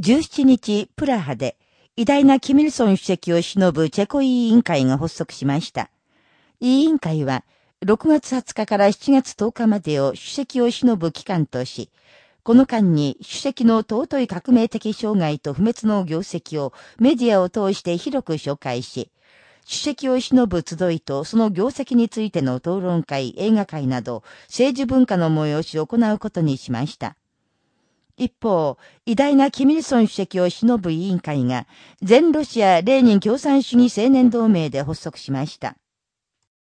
17日、プラハで、偉大なキミルソン主席を偲ぶチェコ委員会が発足しました。委員会は、6月20日から7月10日までを主席を偲ぶ期間とし、この間に主席の尊い革命的障害と不滅の業績をメディアを通して広く紹介し、主席を偲ぶ集いとその業績についての討論会、映画会など政治文化の催しを行うことにしました。一方、偉大なキミルソン主席を偲ぶ委員会が、全ロシアレーニン共産主義青年同盟で発足しました。